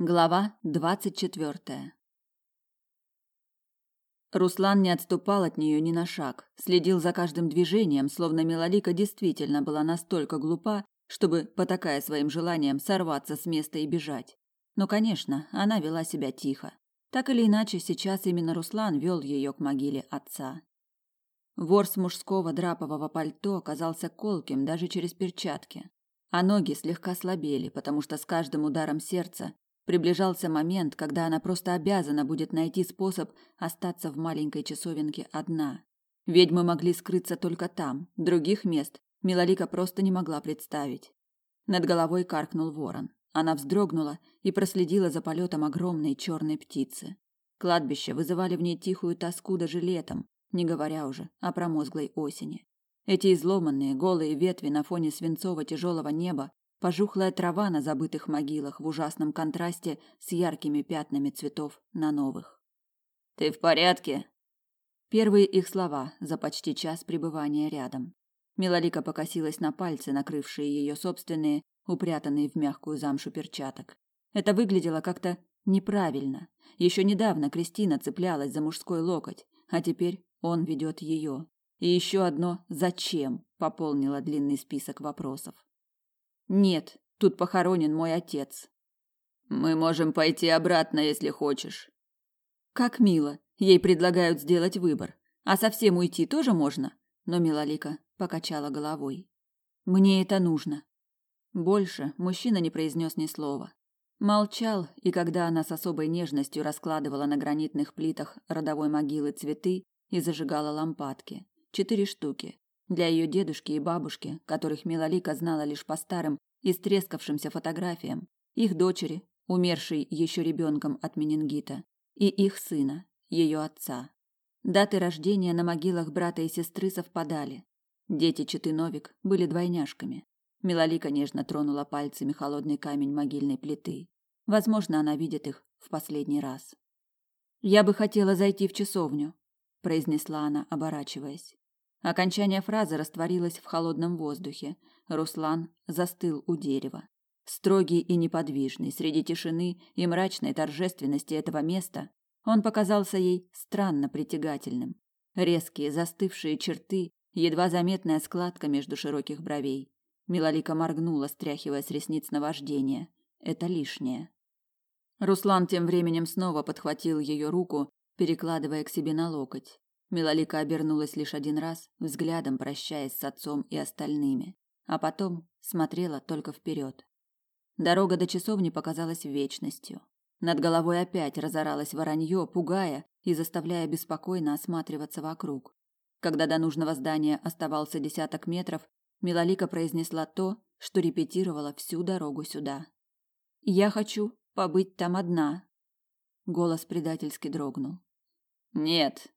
Глава двадцать четвертая. Руслан не отступал от нее ни на шаг, следил за каждым движением, словно Милолика действительно была настолько глупа, чтобы, потакая своим желанием, сорваться с места и бежать. Но, конечно, она вела себя тихо. Так или иначе, сейчас именно Руслан вел ее к могиле отца. Ворс мужского драпового пальто оказался колким даже через перчатки, а ноги слегка слабели, потому что с каждым ударом сердца Приближался момент, когда она просто обязана будет найти способ остаться в маленькой часовенке одна. Ведьмы могли скрыться только там, других мест Милолика просто не могла представить. Над головой каркнул ворон. Она вздрогнула и проследила за полетом огромной черной птицы. Кладбище вызывали в ней тихую тоску даже летом, не говоря уже о промозглой осени. Эти изломанные голые ветви на фоне свинцово-тяжелого неба пожухлая трава на забытых могилах в ужасном контрасте с яркими пятнами цветов на новых. Ты в порядке? Первые их слова за почти час пребывания рядом. Милолика покосилась на пальцы, накрывшие ее собственные, упрятанные в мягкую замшу перчаток. Это выглядело как-то неправильно. Еще недавно Кристина цеплялась за мужской локоть, а теперь он ведет ее. И еще одно «зачем?» пополнило длинный список вопросов. Нет, тут похоронен мой отец. Мы можем пойти обратно, если хочешь. Как мило. Ей предлагают сделать выбор. А совсем уйти тоже можно? Но Милалика покачала головой. Мне это нужно. Больше мужчина не произнес ни слова. Молчал, и когда она с особой нежностью раскладывала на гранитных плитах родовой могилы цветы и зажигала лампадки, четыре штуки, для ее дедушки и бабушки, которых Милолика знала лишь по старым и стрескавшимся фотографиям, их дочери, умершей еще ребенком от менингита, и их сына, ее отца. Даты рождения на могилах брата и сестры совпадали. Дети Читы Новик были двойняшками. Милолика нежно тронула пальцами холодный камень могильной плиты. Возможно, она видит их в последний раз. «Я бы хотела зайти в часовню», – произнесла она, оборачиваясь. Окончание фразы растворилось в холодном воздухе. Руслан застыл у дерева. Строгий и неподвижный среди тишины и мрачной торжественности этого места, он показался ей странно притягательным. Резкие застывшие черты, едва заметная складка между широких бровей. Милолика моргнула, стряхивая с ресниц наваждение. Это лишнее. Руслан тем временем снова подхватил ее руку, перекладывая к себе на локоть. Милолика обернулась лишь один раз, взглядом прощаясь с отцом и остальными, а потом смотрела только вперед. Дорога до часовни показалась вечностью. Над головой опять разоралось воронье, пугая и заставляя беспокойно осматриваться вокруг. Когда до нужного здания оставался десяток метров, Милолика произнесла то, что репетировала всю дорогу сюда. «Я хочу побыть там одна». Голос предательски дрогнул. «Нет,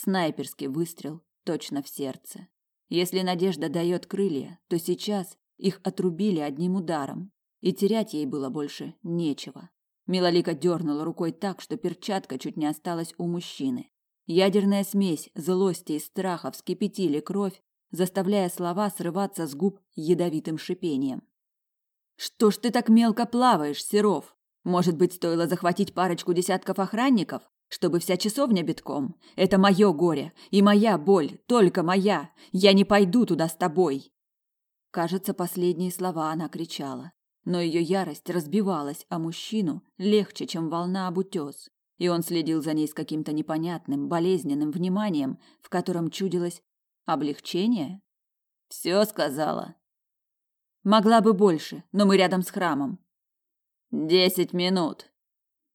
Снайперский выстрел точно в сердце. Если надежда дает крылья, то сейчас их отрубили одним ударом, и терять ей было больше нечего. Милолика дернула рукой так, что перчатка чуть не осталась у мужчины. Ядерная смесь злости и страха вскипятили кровь, заставляя слова срываться с губ ядовитым шипением. «Что ж ты так мелко плаваешь, Серов? Может быть, стоило захватить парочку десятков охранников? Чтобы вся часовня битком. Это мое горе и моя боль, только моя. Я не пойду туда с тобой. Кажется, последние слова она кричала, но ее ярость разбивалась о мужчину легче, чем волна об утес, и он следил за ней с каким-то непонятным, болезненным вниманием, в котором чудилось облегчение. Все сказала. Могла бы больше, но мы рядом с храмом. Десять минут.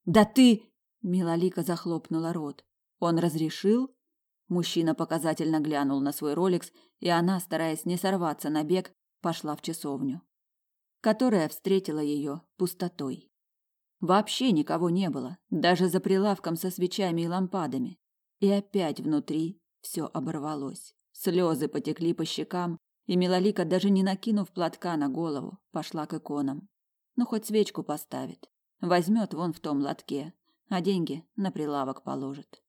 Да ты Милолика захлопнула рот. Он разрешил? Мужчина показательно глянул на свой Ролекс, и она, стараясь не сорваться на бег, пошла в часовню, которая встретила ее пустотой. Вообще никого не было, даже за прилавком со свечами и лампадами. И опять внутри все оборвалось. Слезы потекли по щекам, и Милолика, даже не накинув платка на голову, пошла к иконам. Ну, хоть свечку поставит. Возьмет вон в том лотке, а деньги на прилавок положит.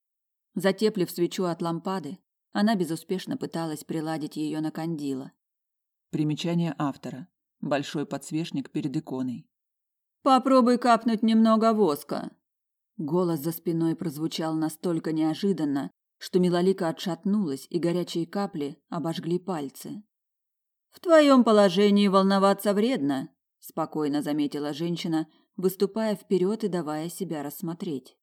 Затеплив свечу от лампады, она безуспешно пыталась приладить ее на кандила. Примечание автора. Большой подсвечник перед иконой. Попробуй капнуть немного воска. Голос за спиной прозвучал настолько неожиданно, что Милолика отшатнулась, и горячие капли обожгли пальцы. В твоем положении волноваться вредно, спокойно заметила женщина, выступая вперед и давая себя рассмотреть.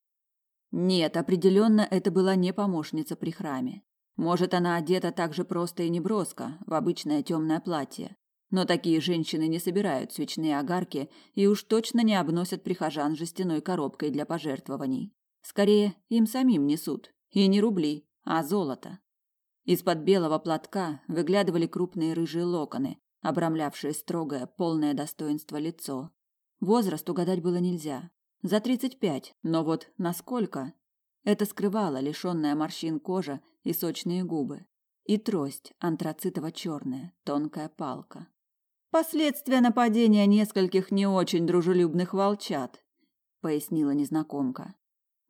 Нет, определенно это была не помощница при храме. Может, она одета так же просто и неброско, в обычное темное платье. Но такие женщины не собирают свечные огарки и уж точно не обносят прихожан жестяной коробкой для пожертвований. Скорее, им самим несут. И не рубли, а золото. Из-под белого платка выглядывали крупные рыжие локоны, обрамлявшие строгое, полное достоинство лицо. Возраст угадать было нельзя. За тридцать пять, но вот насколько? Это скрывало лишенная морщин кожа и сочные губы. И трость антрацитово-черная, тонкая палка. Последствия нападения нескольких не очень дружелюбных волчат, пояснила незнакомка.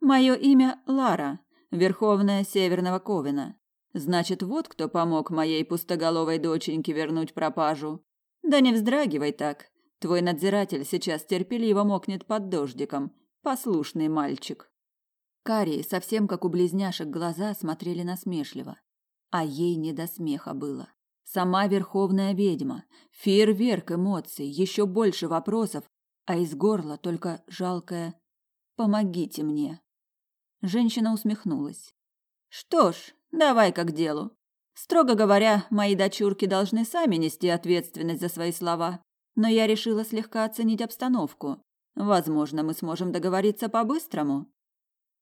Мое имя Лара, Верховная Северного Ковена. Значит, вот кто помог моей пустоголовой доченьке вернуть пропажу. Да не вздрагивай так. Твой надзиратель сейчас терпеливо мокнет под дождиком. Послушный мальчик. Карие, совсем как у близняшек, глаза смотрели насмешливо. А ей не до смеха было. Сама верховная ведьма, фейерверк эмоций, еще больше вопросов, а из горла только жалкое «помогите мне». Женщина усмехнулась. «Что ж, давай как делу. Строго говоря, мои дочурки должны сами нести ответственность за свои слова, но я решила слегка оценить обстановку. Возможно, мы сможем договориться по-быстрому».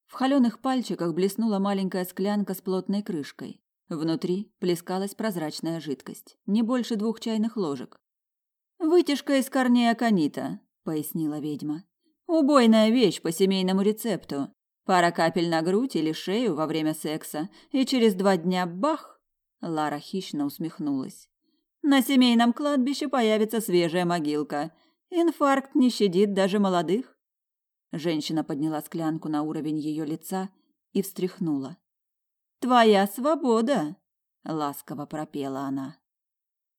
В холеных пальчиках блеснула маленькая склянка с плотной крышкой. Внутри плескалась прозрачная жидкость, не больше двух чайных ложек. «Вытяжка из корней аконита», — пояснила ведьма. «Убойная вещь по семейному рецепту. Пара капель на грудь или шею во время секса, и через два дня бах!» Лара хищно усмехнулась. «На семейном кладбище появится свежая могилка. Инфаркт не щадит даже молодых». Женщина подняла склянку на уровень ее лица и встряхнула. Твоя свобода, ласково пропела она.